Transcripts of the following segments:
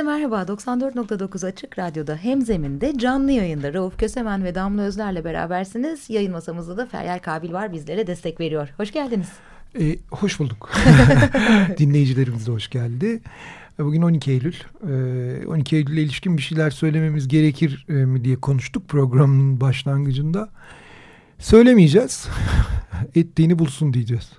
Herkese merhaba. 94.9 Açık Radyo'da hem zeminde canlı yayında Rauf Kösemen ve Damla Özler'le berabersiniz. Yayın masamızda da Feryal Kabil var bizlere destek veriyor. Hoş geldiniz. Ee, hoş bulduk. Dinleyicilerimiz de hoş geldi. Bugün 12 Eylül. Ee, 12 Eylül'e ilişkin bir şeyler söylememiz gerekir e, mi diye konuştuk programın başlangıcında. Söylemeyeceğiz. Ettiğini bulsun diyeceğiz.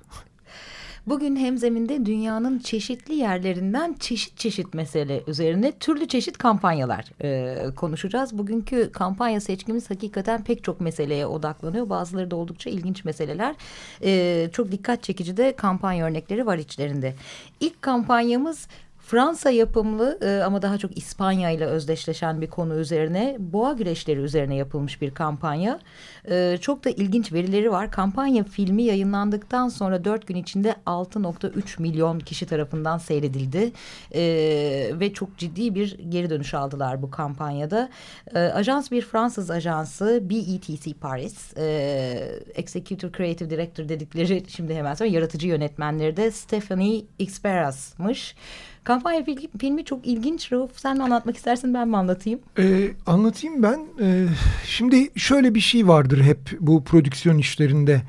Bugün Hemzeminde dünyanın çeşitli yerlerinden çeşit çeşit mesele üzerine türlü çeşit kampanyalar e, konuşacağız. Bugünkü kampanya seçkimiz hakikaten pek çok meseleye odaklanıyor. Bazıları da oldukça ilginç meseleler. E, çok dikkat çekici de kampanya örnekleri var içlerinde. İlk kampanyamız Fransa yapımlı e, ama daha çok İspanya ile özdeşleşen bir konu üzerine boğa güreşleri üzerine yapılmış bir kampanya. E, çok da ilginç verileri var. Kampanya filmi yayınlandıktan sonra dört gün içinde 6.3 milyon kişi tarafından seyredildi. E, ve çok ciddi bir geri dönüş aldılar bu kampanyada. E, ajans bir Fransız ajansı BETC Paris. E, Executive Creative Director dedikleri şimdi hemen sonra yaratıcı yönetmenleri de Stephanie Xperas'mış. Kampanya filmi çok ilginç. Rauf sen mi anlatmak istersin ben mi anlatayım? Ee, anlatayım ben. Ee, şimdi şöyle bir şey vardır hep bu prodüksiyon işlerinde.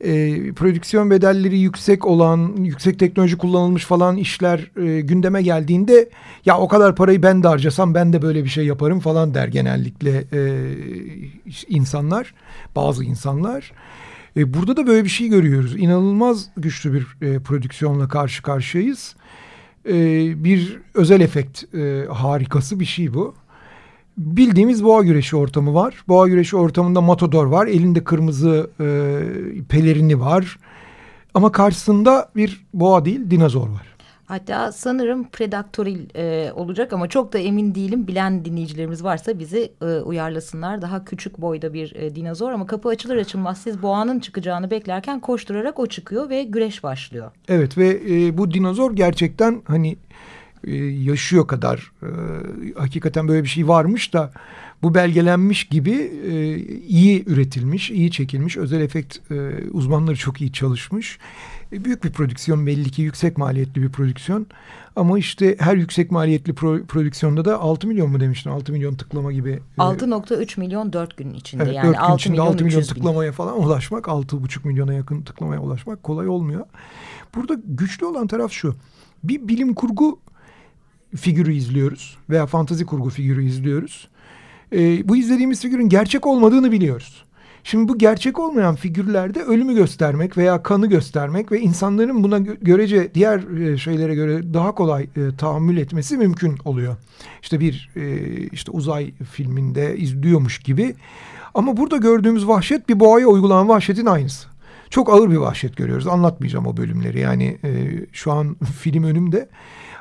Ee, prodüksiyon bedelleri yüksek olan, yüksek teknoloji kullanılmış falan işler e, gündeme geldiğinde ya o kadar parayı ben de harcasam ben de böyle bir şey yaparım falan der genellikle e, insanlar, bazı insanlar. E, burada da böyle bir şey görüyoruz. İnanılmaz güçlü bir e, prodüksiyonla karşı karşıyayız bir özel efekt e, harikası bir şey bu. Bildiğimiz boğa güreşi ortamı var. Boğa güreşi ortamında matador var. Elinde kırmızı e, pelerini var. Ama karşısında bir boğa değil dinozor var. Hatta sanırım predaktoril e, olacak ama çok da emin değilim. Bilen dinleyicilerimiz varsa bizi e, uyarlasınlar. Daha küçük boyda bir e, dinozor ama kapı açılır açılmaz siz boğanın çıkacağını beklerken koşturarak o çıkıyor ve güreş başlıyor. Evet ve e, bu dinozor gerçekten hani e, yaşıyor kadar e, hakikaten böyle bir şey varmış da bu belgelenmiş gibi e, iyi üretilmiş, iyi çekilmiş. Özel efekt e, uzmanları çok iyi çalışmış. E, büyük bir prodüksiyon belli ki yüksek maliyetli bir prodüksiyon. Ama işte her yüksek maliyetli pro, prodüksiyonda da 6 milyon mu demiştin? 6 milyon tıklama gibi. 6.3 milyon 4 gün içinde evet, yani 4 gün 6 içinde milyon, 6 milyon bin. tıklamaya falan ulaşmak 6,5 milyona yakın tıklamaya ulaşmak kolay olmuyor. Burada güçlü olan taraf şu. Bir bilim kurgu figürü izliyoruz veya fantazi kurgu figürü izliyoruz. Ee, bu izlediğimiz figürün gerçek olmadığını biliyoruz. Şimdi bu gerçek olmayan figürlerde ölümü göstermek veya kanı göstermek ve insanların buna görece diğer e, şeylere göre daha kolay e, tahammül etmesi mümkün oluyor. İşte bir e, işte uzay filminde izliyormuş gibi. Ama burada gördüğümüz vahşet bir boğaya uygulanan vahşetin aynısı. Çok ağır bir vahşet görüyoruz. Anlatmayacağım o bölümleri. Yani e, şu an film önümde.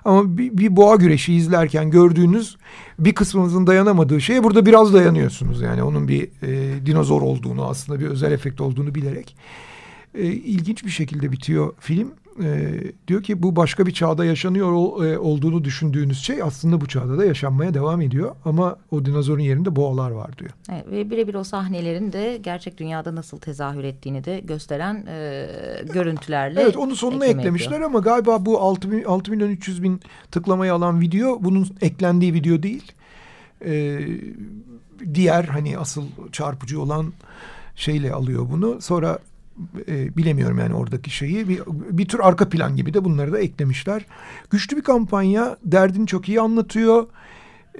Ama bir, bir boğa güreşi izlerken gördüğünüz bir kısmınızın dayanamadığı şeye burada biraz dayanıyorsunuz. Yani onun bir e, dinozor olduğunu aslında bir özel efekt olduğunu bilerek. E, ilginç bir şekilde bitiyor film e, diyor ki bu başka bir çağda yaşanıyor e, olduğunu düşündüğünüz şey aslında bu çağda da yaşanmaya devam ediyor. Ama o dinozorun yerinde boğalar var diyor. Evet, ve birebir o sahnelerin de gerçek dünyada nasıl tezahür ettiğini de gösteren e, görüntülerle Evet onu sonuna eklemişler ediyor. ama galiba bu 6, 6 milyon 300 bin tıklamayı alan video bunun eklendiği video değil. E, diğer hani asıl çarpıcı olan şeyle alıyor bunu. Sonra e, bilemiyorum yani oradaki şeyi. Bir, bir tür arka plan gibi de bunları da eklemişler. Güçlü bir kampanya derdini çok iyi anlatıyor.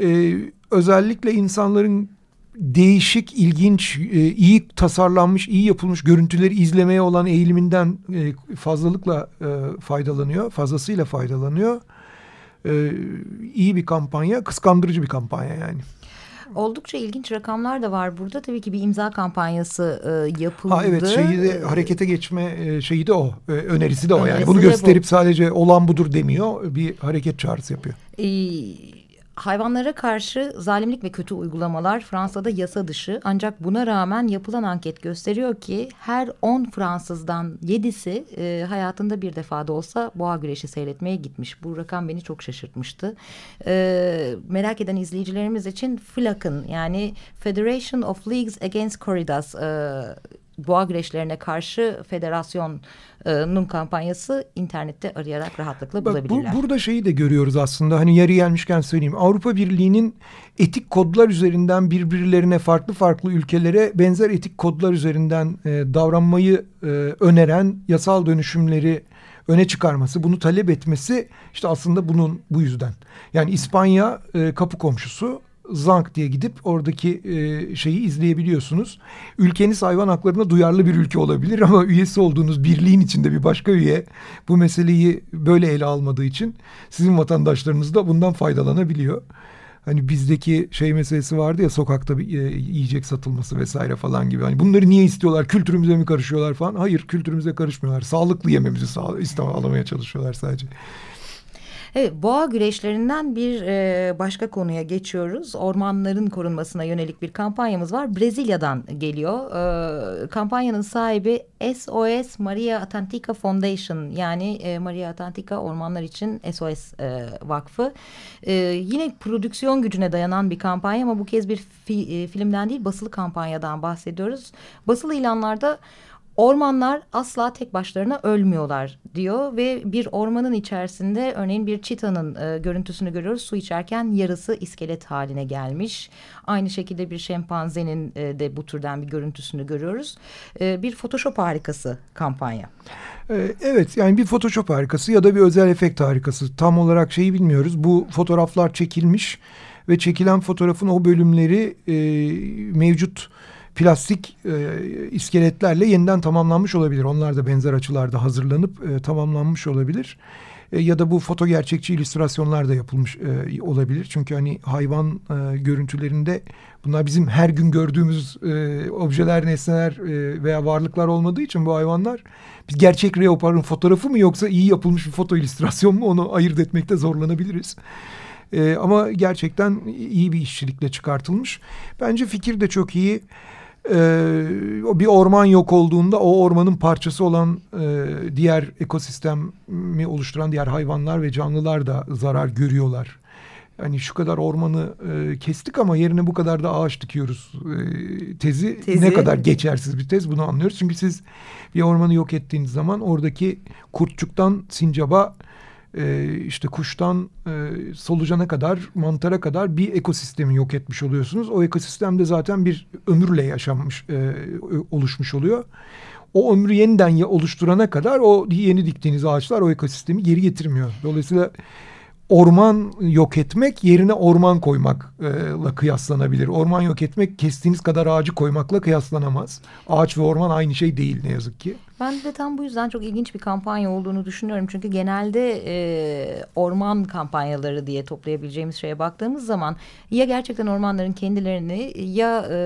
E, özellikle insanların değişik, ilginç, e, iyi tasarlanmış, iyi yapılmış görüntüleri izlemeye olan eğiliminden e, fazlalıkla e, faydalanıyor, fazlasıyla faydalanıyor. E, iyi bir kampanya, kıskandırıcı bir kampanya yani. Oldukça ilginç rakamlar da var burada. Tabii ki bir imza kampanyası e, yapıldı. Ha evet şeyi de harekete geçme e, şeyi de o. E, önerisi de o Önerisi yani. Bunu de bu. gösterip sadece olan budur demiyor. Bir hareket çağrısı yapıyor. Ee, hayvanlara karşı zalimlik ve kötü uygulamalar Fransa'da yasa dışı. Ancak buna rağmen yapılan anket gösteriyor ki her 10 Fransızdan 7'si e, hayatında bir defa da olsa boğa güreşi seyretmeye gitmiş. Bu rakam beni çok şaşırtmıştı. E, merak eden izleyicilerimiz için FLAC'ın yani Federation of Leagues Against Corridas e, boğa güreşlerine karşı federasyonun kampanyası internette arayarak rahatlıkla Bak bu, bulabilirler. burada şeyi de görüyoruz aslında. Hani yarı gelmişken söyleyeyim. Avrupa Birliği'nin etik kodlar üzerinden birbirlerine farklı farklı ülkelere benzer etik kodlar üzerinden e, davranmayı e, öneren yasal dönüşümleri öne çıkarması, bunu talep etmesi işte aslında bunun bu yüzden. Yani İspanya e, kapı komşusu Zank diye gidip oradaki e, şeyi izleyebiliyorsunuz. Ülkeniz hayvan haklarına duyarlı bir ülke olabilir ama üyesi olduğunuz birliğin içinde bir başka üye bu meseleyi böyle ele almadığı için sizin vatandaşlarınız da bundan faydalanabiliyor. Hani bizdeki şey meselesi vardı ya sokakta bir, e, yiyecek satılması vesaire falan gibi. Hani bunları niye istiyorlar? Kültürümüze mi karışıyorlar falan? Hayır, kültürümüze karışmıyorlar. Sağlıklı yememizi sağ, istemeye çalışıyorlar sadece. Evet, boğa güreşlerinden bir e, başka konuya geçiyoruz. Ormanların korunmasına yönelik bir kampanyamız var. Brezilya'dan geliyor. E, kampanyanın sahibi SOS Maria Atlantica Foundation yani e, Maria Atlantica Ormanlar için SOS e, Vakfı. E, yine prodüksiyon gücüne dayanan bir kampanya ama bu kez bir fi, e, filmden değil basılı kampanyadan bahsediyoruz. Basılı ilanlarda Ormanlar asla tek başlarına ölmüyorlar diyor ve bir ormanın içerisinde örneğin bir çitanın e, görüntüsünü görüyoruz. Su içerken yarısı iskelet haline gelmiş. Aynı şekilde bir şempanzenin e, de bu türden bir görüntüsünü görüyoruz. E, bir Photoshop harikası kampanya. Ee, Evet yani bir Photoshop harikası ya da bir özel efekt harikası. Tam olarak şeyi bilmiyoruz. Bu fotoğraflar çekilmiş ve çekilen fotoğrafın o bölümleri e, mevcut plastik e, iskeletlerle yeniden tamamlanmış olabilir. Onlar da benzer açılarda hazırlanıp e, tamamlanmış olabilir. E, ya da bu foto gerçekçi illüstrasyonlar da yapılmış e, olabilir. Çünkü hani hayvan e, görüntülerinde bunlar bizim her gün gördüğümüz e, objeler, nesneler e, veya varlıklar olmadığı için bu hayvanlar biz gerçek leoparın fotoğrafı mı yoksa iyi yapılmış bir foto illüstrasyon mu onu ayırt etmekte zorlanabiliriz. E, ama gerçekten iyi bir işçilikle çıkartılmış. Bence fikir de çok iyi. Ee, bir orman yok olduğunda o ormanın parçası olan e, diğer ekosistemi oluşturan diğer hayvanlar ve canlılar da zarar görüyorlar. Hani şu kadar ormanı e, kestik ama yerine bu kadar da ağaç dikiyoruz e, tezi, Tezi. ne kadar geçersiz bir tez bunu anlıyoruz. Çünkü siz bir ormanı yok ettiğiniz zaman oradaki kurtçuktan sincaba e, işte kuştan e, solucana kadar mantara kadar bir ekosistemi yok etmiş oluyorsunuz. O ekosistemde zaten bir ömürle yaşanmış e, oluşmuş oluyor. O ömrü yeniden oluşturana kadar o yeni diktiğiniz ağaçlar o ekosistemi geri getirmiyor. Dolayısıyla orman yok etmek yerine orman koymakla kıyaslanabilir. Orman yok etmek kestiğiniz kadar ağacı koymakla kıyaslanamaz. Ağaç ve orman aynı şey değil ne yazık ki. Ben de tam bu yüzden çok ilginç bir kampanya olduğunu düşünüyorum. Çünkü genelde e, orman kampanyaları diye toplayabileceğimiz şeye baktığımız zaman ya gerçekten ormanların kendilerini ya e,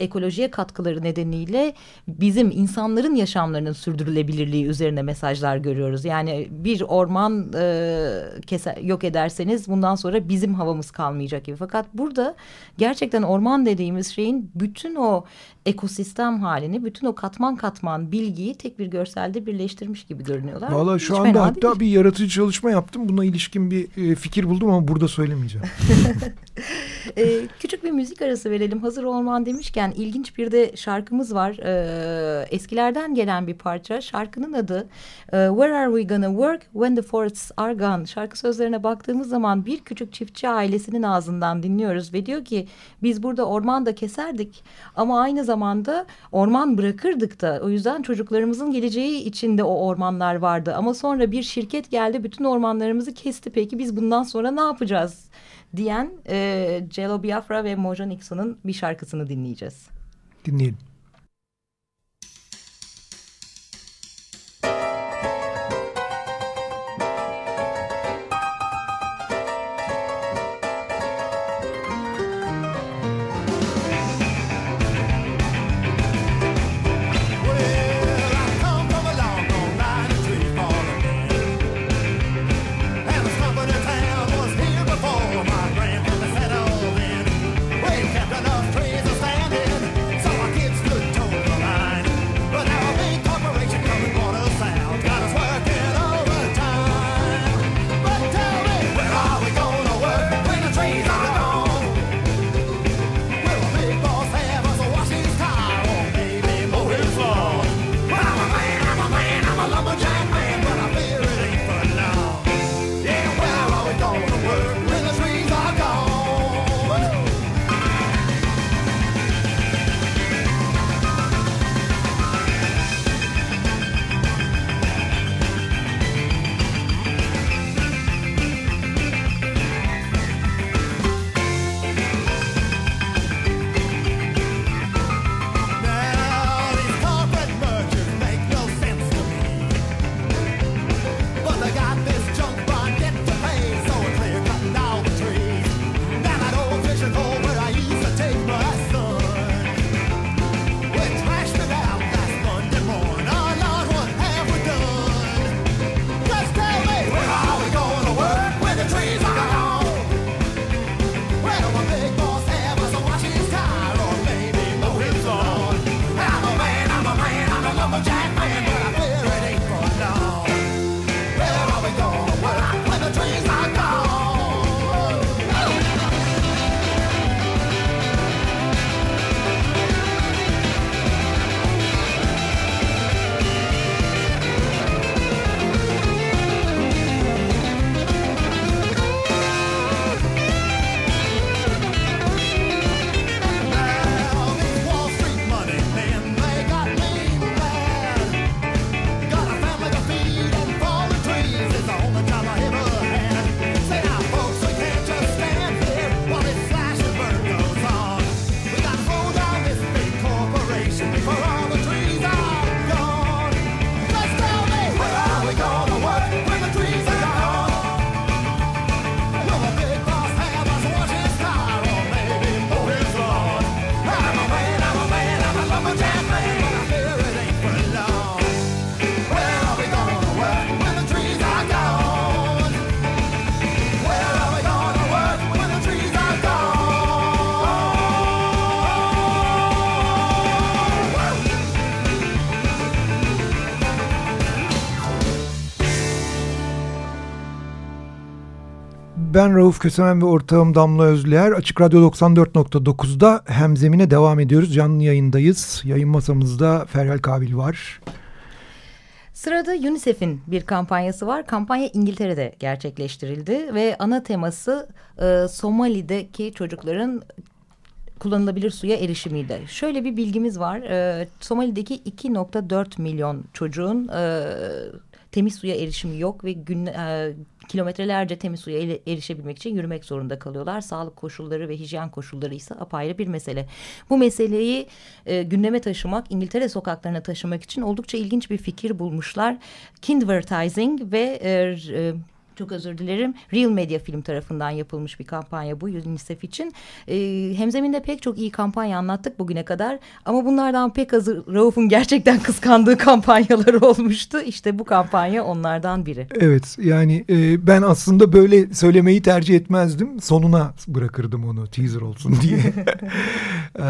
ekolojiye katkıları nedeniyle bizim insanların yaşamlarının sürdürülebilirliği üzerine mesajlar görüyoruz. Yani bir orman e, keser, yok ederseniz bundan sonra bizim havamız kalmayacak gibi. Fakat burada gerçekten orman dediğimiz şeyin bütün o ekosistem halini, bütün o katman katman bilgiyi tek bir görselde birleştirmiş gibi görünüyorlar. Valla Hiç şu fena anda hatta değil. bir yaratıcı çalışma yaptım. Buna ilişkin bir e, fikir buldum ama burada söylemeyeceğim. Ee, küçük bir müzik arası verelim. Hazır orman demişken ilginç bir de şarkımız var. Ee, eskilerden gelen bir parça. Şarkının adı e, Where Are We Gonna Work When the Forests Are Gone. Şarkı sözlerine baktığımız zaman bir küçük çiftçi ailesinin ağzından dinliyoruz ve diyor ki biz burada orman da keserdik ama aynı zamanda orman bırakırdık da. O yüzden çocuklarımızın geleceği içinde o ormanlar vardı. Ama sonra bir şirket geldi bütün ormanlarımızı kesti. Peki biz bundan sonra ne yapacağız? diyen e, Jello Biafra ve Mojo Nixon'ın bir şarkısını dinleyeceğiz. Dinleyelim. Ben Rauf Kösemen ve ortağım Damla Özlüer. Açık Radyo 94.9'da Hemzemine devam ediyoruz. Canlı yayındayız. Yayın masamızda Feryal Kabil var. Sırada UNICEF'in bir kampanyası var. Kampanya İngiltere'de gerçekleştirildi ve ana teması e, Somali'deki çocukların kullanılabilir suya erişimiydi. Şöyle bir bilgimiz var. E, Somali'deki 2.4 milyon çocuğun e, temiz suya erişimi yok ve gün, e, kilometrelerce temiz suya erişebilmek için yürümek zorunda kalıyorlar. Sağlık koşulları ve hijyen koşulları ise apayrı bir mesele. Bu meseleyi e, gündeme taşımak, İngiltere sokaklarına taşımak için oldukça ilginç bir fikir bulmuşlar. Kindvertising ve e, e, çok özür dilerim. Real Media Film tarafından yapılmış bir kampanya bu UNICEF için. E, Hemzeminde pek çok iyi kampanya anlattık bugüne kadar. Ama bunlardan pek azı Rauf'un gerçekten kıskandığı kampanyalar olmuştu. İşte bu kampanya onlardan biri. Evet yani e, ben aslında böyle söylemeyi tercih etmezdim. Sonuna bırakırdım onu teaser olsun diye. e,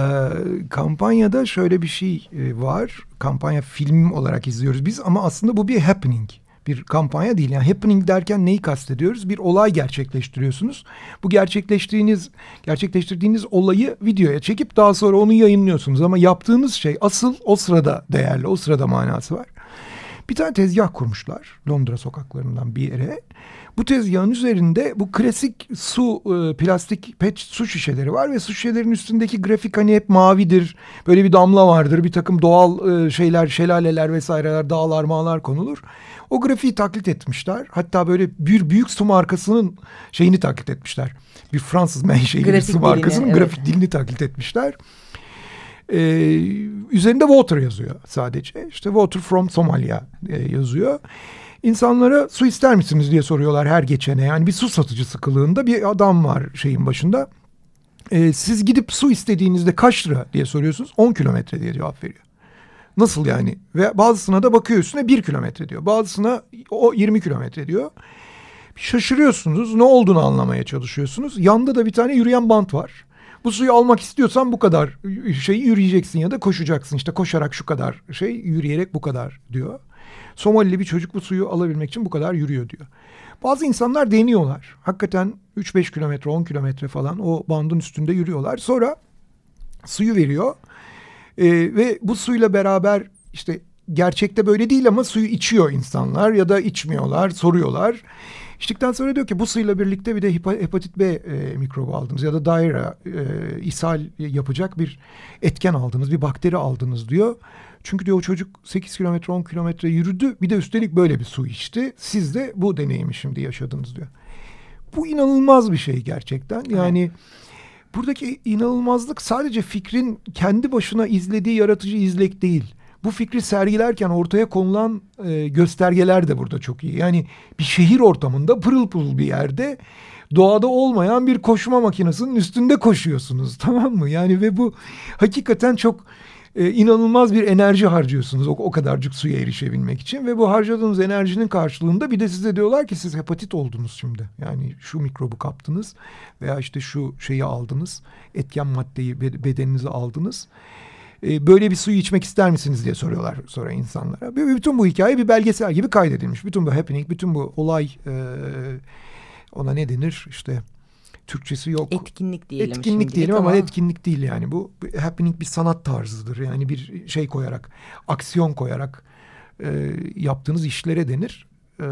kampanyada şöyle bir şey e, var. Kampanya film olarak izliyoruz biz ama aslında bu bir happening bir kampanya değil. Yani happening derken neyi kastediyoruz? Bir olay gerçekleştiriyorsunuz. Bu gerçekleştirdiğiniz gerçekleştirdiğiniz olayı videoya çekip daha sonra onu yayınlıyorsunuz. Ama yaptığınız şey asıl o sırada değerli, o sırada manası var. Bir tane tezgah kurmuşlar Londra sokaklarından bir yere. Bu tezgahın üzerinde bu klasik su e, plastik pet su şişeleri var ve su şişelerinin üstündeki grafik hani hep mavidir. Böyle bir damla vardır. Bir takım doğal e, şeyler, şelaleler vesaireler, dağlar, mağlar konulur. O grafiği taklit etmişler. Hatta böyle bir büyük su markasının şeyini taklit etmişler. Bir Fransız menşeili bir su markasının dilini, grafik dilini taklit etmişler. Ee, üzerinde water yazıyor sadece. İşte water from Somalia e, yazıyor. İnsanlara su ister misiniz diye soruyorlar her geçene. Yani bir su satıcısı kılığında bir adam var şeyin başında. Ee, siz gidip su istediğinizde kaç lira diye soruyorsunuz. 10 kilometre diye cevap veriyor. Nasıl yani? Ve bazısına da bakıyor üstüne bir kilometre diyor. Bazısına o 20 kilometre diyor. Şaşırıyorsunuz. Ne olduğunu anlamaya çalışıyorsunuz. Yanda da bir tane yürüyen bant var. Bu suyu almak istiyorsan bu kadar şey yürüyeceksin ya da koşacaksın. İşte koşarak şu kadar şey, yürüyerek bu kadar diyor. Somalili bir çocuk bu suyu alabilmek için bu kadar yürüyor diyor. Bazı insanlar deniyorlar. Hakikaten 3-5 kilometre, 10 kilometre falan o bandın üstünde yürüyorlar. Sonra suyu veriyor. E, ve bu suyla beraber işte gerçekte böyle değil ama suyu içiyor insanlar ya da içmiyorlar, soruyorlar. İçtikten sonra diyor ki bu suyla birlikte bir de hepatit B e, mikrobu aldınız ya da daire e, ishal yapacak bir etken aldınız, bir bakteri aldınız diyor. Çünkü diyor o çocuk 8 kilometre 10 kilometre yürüdü bir de üstelik böyle bir su içti. Siz de bu deneyimi şimdi yaşadınız diyor. Bu inanılmaz bir şey gerçekten. Yani evet. buradaki inanılmazlık sadece fikrin kendi başına izlediği yaratıcı izlek değil. Bu fikri sergilerken ortaya konulan e, göstergeler de burada çok iyi. Yani bir şehir ortamında pırıl pırıl bir yerde doğada olmayan bir koşma makinesinin üstünde koşuyorsunuz tamam mı? Yani ve bu hakikaten çok e, inanılmaz bir enerji harcıyorsunuz o, o kadarcık suya erişebilmek için ve bu harcadığınız enerjinin karşılığında bir de size diyorlar ki siz hepatit oldunuz şimdi. Yani şu mikrobu kaptınız veya işte şu şeyi aldınız, etken maddeyi bedeninize aldınız. E, böyle bir suyu içmek ister misiniz diye soruyorlar sonra insanlara. Bütün bu hikaye bir belgesel gibi kaydedilmiş. Bütün bu happening, bütün bu olay e, ona ne denir işte Türkçesi yok. Etkinlik diyelim. Etkinlik diyelim ama, ama etkinlik değil yani. Bu happening bir sanat tarzıdır. Yani bir şey koyarak, aksiyon koyarak e, yaptığınız işlere denir. E,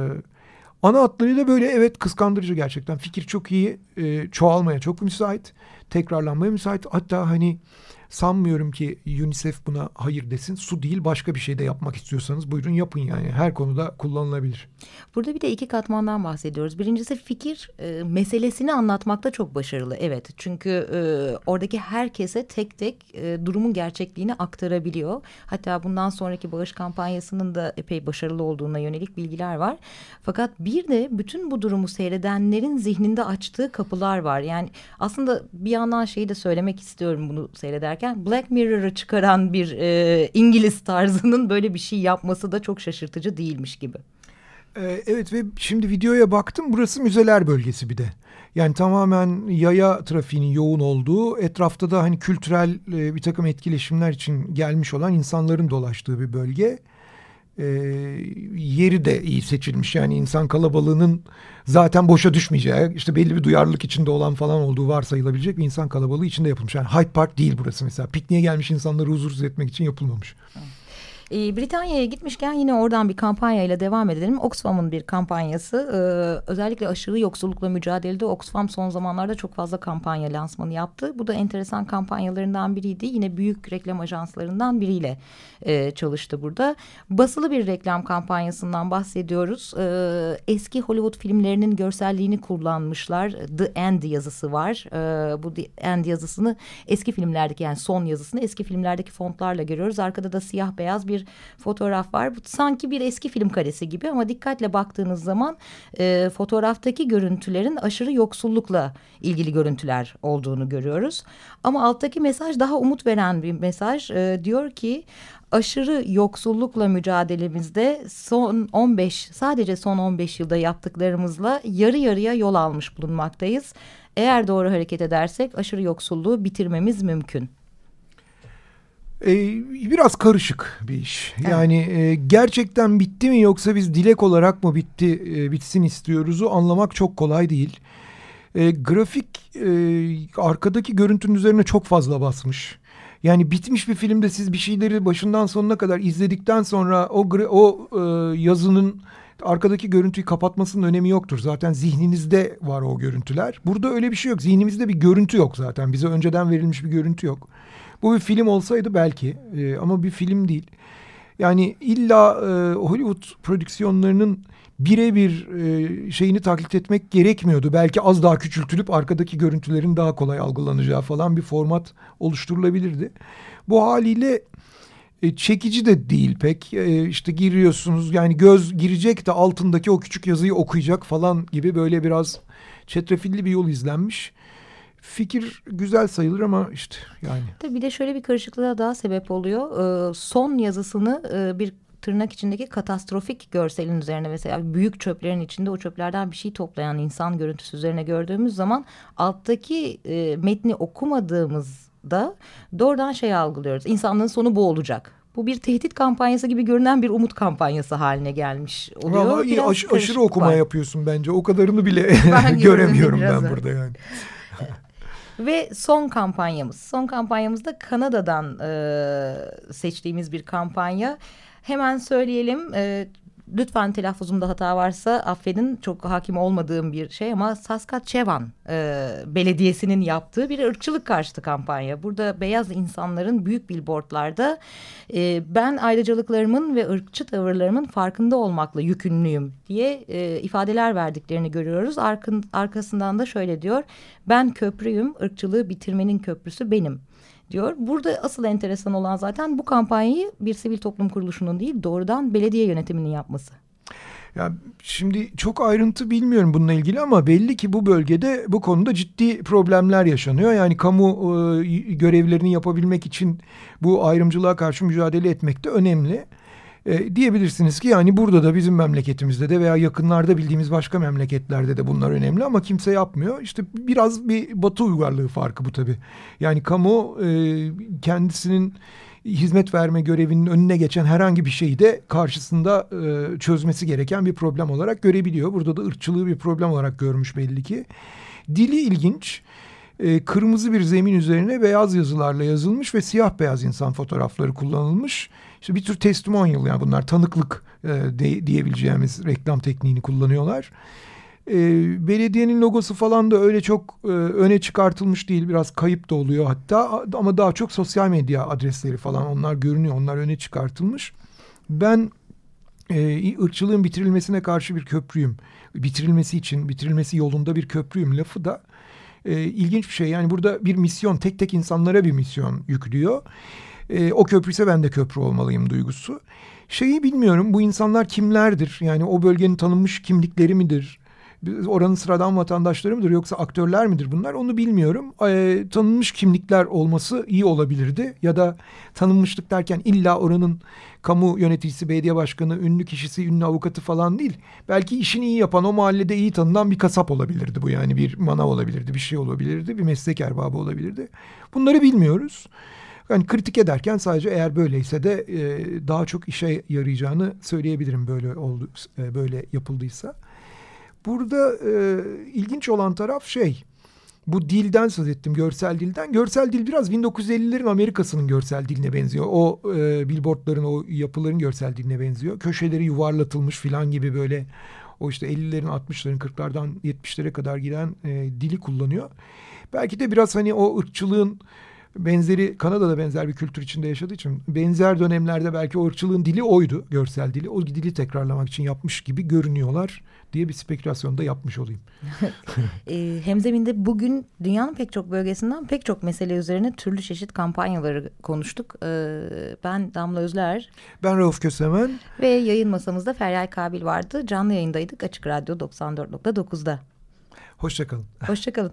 ana hatlarıyla böyle evet kıskandırıcı gerçekten. Fikir çok iyi, e, çoğalmaya çok müsait, tekrarlanmaya müsait. Hatta hani Sanmıyorum ki UNICEF buna hayır desin. Su değil başka bir şey de yapmak istiyorsanız buyurun yapın yani. Her konuda kullanılabilir. Burada bir de iki katmandan bahsediyoruz. Birincisi fikir e, meselesini anlatmakta çok başarılı. Evet çünkü e, oradaki herkese tek tek e, durumun gerçekliğini aktarabiliyor. Hatta bundan sonraki bağış kampanyasının da epey başarılı olduğuna yönelik bilgiler var. Fakat bir de bütün bu durumu seyredenlerin zihninde açtığı kapılar var. Yani aslında bir yandan şeyi de söylemek istiyorum bunu seyrederken izlerken Black Mirror'ı çıkaran bir e, İngiliz tarzının böyle bir şey yapması da çok şaşırtıcı değilmiş gibi. Ee, evet ve şimdi videoya baktım burası müzeler bölgesi bir de. Yani tamamen yaya trafiğinin yoğun olduğu, etrafta da hani kültürel e, bir takım etkileşimler için gelmiş olan insanların dolaştığı bir bölge. E, yeri de iyi seçilmiş. Yani insan kalabalığının zaten boşa düşmeyeceği, işte belli bir duyarlılık içinde olan falan olduğu varsayılabilecek bir insan kalabalığı içinde yapılmış. Yani Hyde Park değil burası mesela. Pikniğe gelmiş insanları huzursuz etmek için yapılmamış. E, Britanya'ya gitmişken yine oradan bir kampanyayla devam edelim. Oxfam'ın bir kampanyası. E, özellikle aşırı yoksullukla mücadelede Oxfam son zamanlarda çok fazla kampanya lansmanı yaptı. Bu da enteresan kampanyalarından biriydi. Yine büyük reklam ajanslarından biriyle e, çalıştı burada. Basılı bir reklam kampanyasından bahsediyoruz. E, eski Hollywood filmlerinin görselliğini kullanmışlar. The End yazısı var. E, bu The End yazısını eski filmlerdeki yani son yazısını eski filmlerdeki fontlarla görüyoruz. Arkada da siyah beyaz bir fotoğraf var. Bu sanki bir eski film karesi gibi ama dikkatle baktığınız zaman e, fotoğraftaki görüntülerin aşırı yoksullukla ilgili görüntüler olduğunu görüyoruz. Ama alttaki mesaj daha umut veren bir mesaj. E, diyor ki aşırı yoksullukla mücadelemizde son 15 sadece son 15 yılda yaptıklarımızla yarı yarıya yol almış bulunmaktayız. Eğer doğru hareket edersek aşırı yoksulluğu bitirmemiz mümkün. Ee, biraz karışık bir iş. Evet. Yani e, gerçekten bitti mi yoksa biz dilek olarak mı bitti e, bitsin istiyoruzu anlamak çok kolay değil. E, grafik e, arkadaki görüntünün üzerine çok fazla basmış. Yani bitmiş bir filmde siz bir şeyleri başından sonuna kadar izledikten sonra o o e, yazının arkadaki görüntüyü kapatmasının önemi yoktur. Zaten zihninizde var o görüntüler. Burada öyle bir şey yok. Zihnimizde bir görüntü yok zaten. Bize önceden verilmiş bir görüntü yok. Bu bir film olsaydı belki e, ama bir film değil. Yani illa e, Hollywood prodüksiyonlarının birebir e, şeyini taklit etmek gerekmiyordu. Belki az daha küçültülüp arkadaki görüntülerin daha kolay algılanacağı falan bir format oluşturulabilirdi. Bu haliyle e, çekici de değil pek. E, işte giriyorsunuz yani göz girecek de altındaki o küçük yazıyı okuyacak falan gibi böyle biraz çetrefilli bir yol izlenmiş fikir güzel sayılır ama işte yani. Tabii bir de şöyle bir karışıklığa daha sebep oluyor. Ee, son yazısını e, bir tırnak içindeki katastrofik görselin üzerine mesela büyük çöplerin içinde o çöplerden bir şey toplayan insan görüntüsü üzerine gördüğümüz zaman alttaki e, metni okumadığımızda doğrudan şey algılıyoruz. İnsanlığın sonu bu olacak. Bu bir tehdit kampanyası gibi görünen bir umut kampanyası haline gelmiş oluyor. Vallahi iyi aş aşırı okuma var. yapıyorsun bence. O kadarını bile göremiyorum ben burada yani. Ve son kampanyamız. Son kampanyamızda Kanada'dan e, seçtiğimiz bir kampanya. Hemen söyleyelim. E, lütfen telaffuzumda hata varsa affedin çok hakim olmadığım bir şey ama Saskatchewan e, Belediyesi'nin yaptığı bir ırkçılık karşıtı kampanya. Burada beyaz insanların büyük billboardlarda e, ben ayrıcalıklarımın ve ırkçı tavırlarımın farkında olmakla yükümlüyüm diye e, ifadeler verdiklerini görüyoruz. Arkın, arkasından da şöyle diyor ben köprüyüm ırkçılığı bitirmenin köprüsü benim diyor. Burada asıl enteresan olan zaten bu kampanyayı bir sivil toplum kuruluşunun değil doğrudan belediye yönetiminin yapması. Ya şimdi çok ayrıntı bilmiyorum bununla ilgili ama belli ki bu bölgede bu konuda ciddi problemler yaşanıyor. Yani kamu e, görevlerini yapabilmek için bu ayrımcılığa karşı mücadele etmek de önemli. E, diyebilirsiniz ki yani burada da bizim memleketimizde de veya yakınlarda bildiğimiz başka memleketlerde de bunlar önemli ama kimse yapmıyor. İşte biraz bir batı uygarlığı farkı bu tabii. Yani kamu e, kendisinin hizmet verme görevinin önüne geçen herhangi bir şeyi de karşısında e, çözmesi gereken bir problem olarak görebiliyor. Burada da ırkçılığı bir problem olarak görmüş belli ki. Dili ilginç. E, kırmızı bir zemin üzerine beyaz yazılarla yazılmış ve siyah beyaz insan fotoğrafları kullanılmış. İşte bir tür testimonial yani bunlar tanıklık e, de, diyebileceğimiz reklam tekniğini kullanıyorlar. E, belediyenin logosu falan da öyle çok e, öne çıkartılmış değil. Biraz kayıp da oluyor hatta ama daha çok sosyal medya adresleri falan onlar görünüyor. Onlar öne çıkartılmış. Ben e, ırkçılığın bitirilmesine karşı bir köprüyüm. Bitirilmesi için, bitirilmesi yolunda bir köprüyüm lafı da e, ilginç bir şey. Yani burada bir misyon, tek tek insanlara bir misyon yüklüyor. E, o köprü ise ben de köprü olmalıyım duygusu. Şeyi bilmiyorum bu insanlar kimlerdir? Yani o bölgenin tanınmış kimlikleri midir? Oranın sıradan vatandaşları mıdır yoksa aktörler midir bunlar onu bilmiyorum. E, tanınmış kimlikler olması iyi olabilirdi. Ya da tanınmışlık derken illa oranın kamu yöneticisi, belediye başkanı, ünlü kişisi, ünlü avukatı falan değil. Belki işini iyi yapan o mahallede iyi tanınan bir kasap olabilirdi bu yani bir manav olabilirdi, bir şey olabilirdi, bir meslek erbabı olabilirdi. Bunları bilmiyoruz. Yani kritik ederken sadece eğer böyleyse de e, daha çok işe yarayacağını söyleyebilirim böyle oldu e, böyle yapıldıysa. Burada e, ilginç olan taraf şey bu dilden söz ettim görsel dilden. Görsel dil biraz 1950'lerin Amerika'sının görsel diline benziyor. O e, billboardların o yapıların görsel diline benziyor. Köşeleri yuvarlatılmış filan gibi böyle o işte 50'lerin 60'ların 40'lardan 70'lere kadar giden e, dili kullanıyor. Belki de biraz hani o ırkçılığın benzeri Kanada'da benzer bir kültür içinde yaşadığı için benzer dönemlerde belki o ırkçılığın dili oydu görsel dili. O dili tekrarlamak için yapmış gibi görünüyorlar diye bir spekülasyon da yapmış olayım. e, hemzeminde bugün dünyanın pek çok bölgesinden pek çok mesele üzerine türlü çeşit kampanyaları konuştuk. E, ben Damla Özler. Ben Rauf Kösemen. Ve yayın masamızda Feryal Kabil vardı. Canlı yayındaydık Açık Radyo 94.9'da. Hoşçakalın. Hoşçakalın.